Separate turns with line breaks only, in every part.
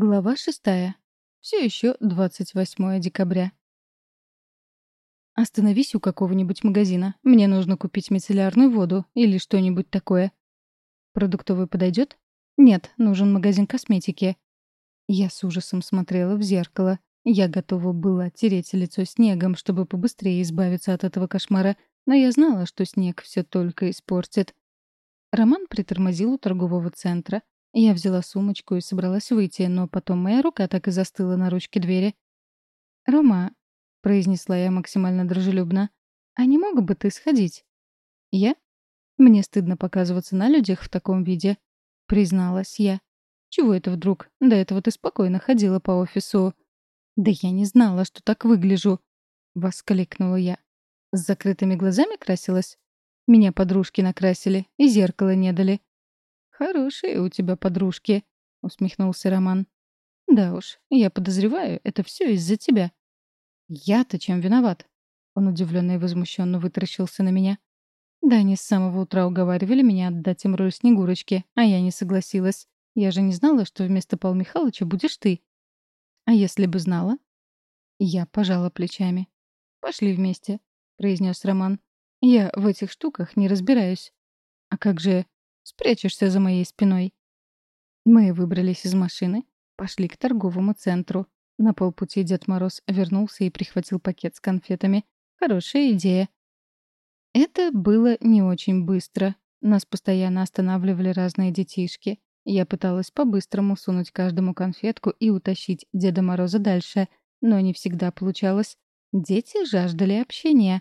Глава шестая. Все еще 28 декабря. Остановись у какого-нибудь магазина. Мне нужно купить мицеллярную воду или что-нибудь такое. Продуктовый подойдет? Нет, нужен магазин косметики. Я с ужасом смотрела в зеркало. Я готова была тереть лицо снегом, чтобы побыстрее избавиться от этого кошмара, но я знала, что снег все только испортит. Роман притормозил у торгового центра, я взяла сумочку и собралась выйти, но потом моя рука так и застыла на ручке двери. «Рома», — произнесла я максимально дружелюбно, — «а не мог бы ты сходить?» «Я?» «Мне стыдно показываться на людях в таком виде», — призналась я. «Чего это вдруг? До этого ты спокойно ходила по офису». «Да я не знала, что так выгляжу», — воскликнула я. «С закрытыми глазами красилась?» «Меня подружки накрасили и зеркало не дали. «Хорошие у тебя подружки», — усмехнулся Роман. «Да уж, я подозреваю, это все из-за тебя». «Я-то чем виноват?» Он удивленно и возмущенно вытаращился на меня. «Да они с самого утра уговаривали меня отдать им роль Снегурочки, а я не согласилась. Я же не знала, что вместо Павла Михайловича будешь ты». «А если бы знала?» Я пожала плечами. «Пошли вместе», — произнес Роман. «Я в этих штуках не разбираюсь». «А как же Спрячешься за моей спиной». Мы выбрались из машины, пошли к торговому центру. На полпути Дед Мороз вернулся и прихватил пакет с конфетами. Хорошая идея. Это было не очень быстро. Нас постоянно останавливали разные детишки. Я пыталась по-быстрому сунуть каждому конфетку и утащить Деда Мороза дальше, но не всегда получалось. Дети жаждали общения.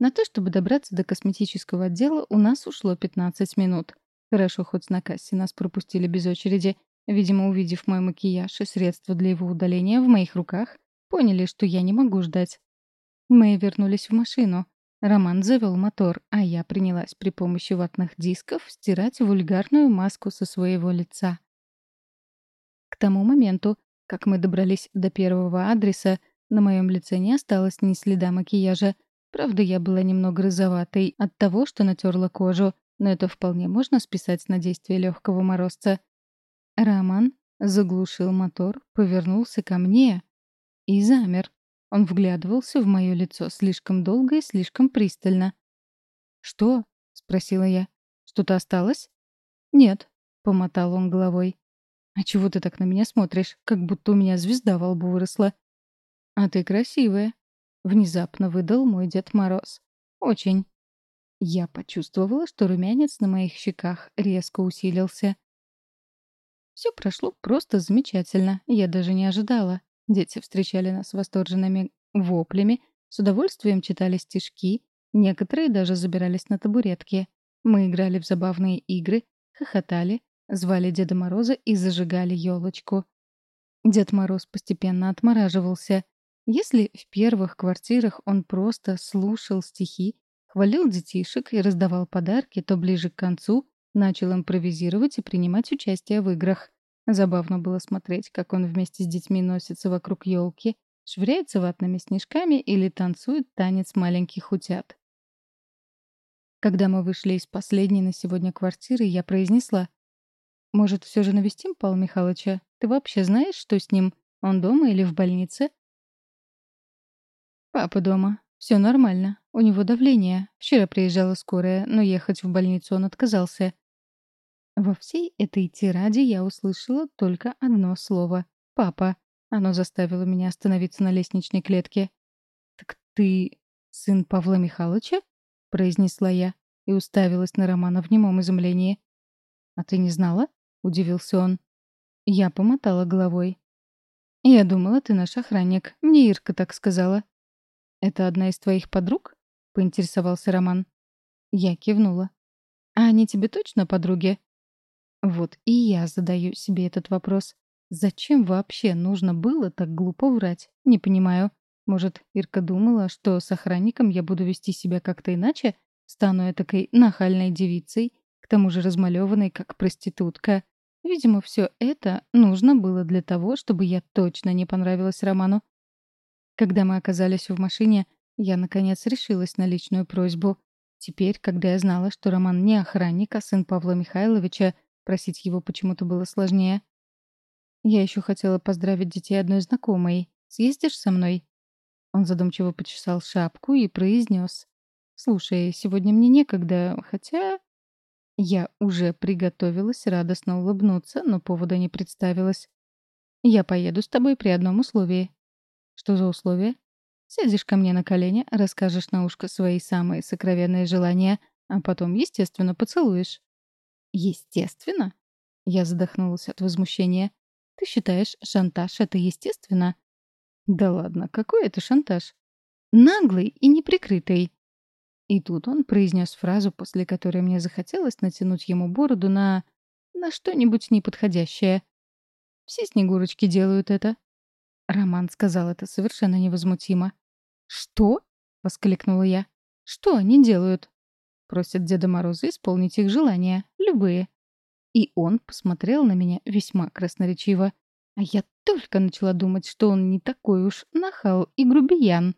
На то, чтобы добраться до косметического отдела, у нас ушло 15 минут. Хорошо, хоть на кассе нас пропустили без очереди. Видимо, увидев мой макияж и средства для его удаления в моих руках, поняли, что я не могу ждать. Мы вернулись в машину. Роман завел мотор, а я принялась при помощи ватных дисков стирать вульгарную маску со своего лица. К тому моменту, как мы добрались до первого адреса, на моем лице не осталось ни следа макияжа. Правда, я была немного розоватой от того, что натерла кожу, но это вполне можно списать на действие легкого морозца. Роман заглушил мотор, повернулся ко мне и замер. Он вглядывался в мое лицо слишком долго и слишком пристально. «Что?» — спросила я. «Что-то осталось?» «Нет», — помотал он головой. «А чего ты так на меня смотришь, как будто у меня звезда во лбу выросла?» «А ты красивая», — внезапно выдал мой Дед Мороз. «Очень». Я почувствовала, что румянец на моих щеках резко усилился. Все прошло просто замечательно. Я даже не ожидала. Дети встречали нас восторженными воплями, с удовольствием читали стишки, некоторые даже забирались на табуретки. Мы играли в забавные игры, хохотали, звали Деда Мороза и зажигали елочку. Дед Мороз постепенно отмораживался. Если в первых квартирах он просто слушал стихи хвалил детишек и раздавал подарки, то ближе к концу начал импровизировать и принимать участие в играх. Забавно было смотреть, как он вместе с детьми носится вокруг елки, швыряется ватными снежками или танцует танец маленьких утят. Когда мы вышли из последней на сегодня квартиры, я произнесла. «Может, все же навестим Павла Михайловича? Ты вообще знаешь, что с ним? Он дома или в больнице?» «Папа дома. Все нормально. У него давление. Вчера приезжала скорая, но ехать в больницу он отказался. Во всей этой тираде я услышала только одно слово — «папа». Оно заставило меня остановиться на лестничной клетке. «Так ты сын Павла Михайловича?» — произнесла я и уставилась на Романа в немом изумлении. «А ты не знала?» — удивился он. Я помотала головой. «Я думала, ты наш охранник. Мне Ирка так сказала». «Это одна из твоих подруг?» поинтересовался Роман. Я кивнула. «А они тебе точно подруги?» Вот и я задаю себе этот вопрос. Зачем вообще нужно было так глупо врать? Не понимаю. Может, Ирка думала, что с охранником я буду вести себя как-то иначе? Стану такой нахальной девицей, к тому же размалеванной, как проститутка. Видимо, все это нужно было для того, чтобы я точно не понравилась Роману. Когда мы оказались в машине, я, наконец, решилась на личную просьбу. Теперь, когда я знала, что Роман не охранник, а сын Павла Михайловича, просить его почему-то было сложнее. Я еще хотела поздравить детей одной знакомой. Съездишь со мной?» Он задумчиво почесал шапку и произнес. «Слушай, сегодня мне некогда, хотя...» Я уже приготовилась радостно улыбнуться, но повода не представилось. «Я поеду с тобой при одном условии». «Что за условие?» «Сядешь ко мне на колени, расскажешь на ушко свои самые сокровенные желания, а потом, естественно, поцелуешь». «Естественно?» Я задохнулась от возмущения. «Ты считаешь, шантаж — это естественно?» «Да ладно, какой это шантаж?» «Наглый и неприкрытый. И тут он произнес фразу, после которой мне захотелось натянуть ему бороду на... на что-нибудь неподходящее. «Все снегурочки делают это». Роман сказал это совершенно невозмутимо. «Что?» — воскликнула я. «Что они делают?» Просят Деда Мороза исполнить их желания, любые. И он посмотрел на меня весьма красноречиво. А я только начала думать, что он не такой уж нахал и грубиян.